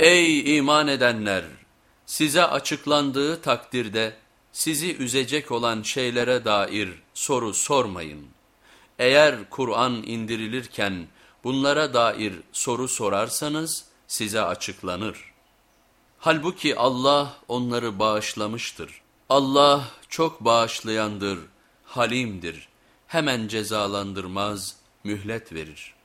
Ey iman edenler! Size açıklandığı takdirde sizi üzecek olan şeylere dair soru sormayın. Eğer Kur'an indirilirken bunlara dair soru sorarsanız size açıklanır. Halbuki Allah onları bağışlamıştır. Allah çok bağışlayandır, halimdir, hemen cezalandırmaz, mühlet verir.''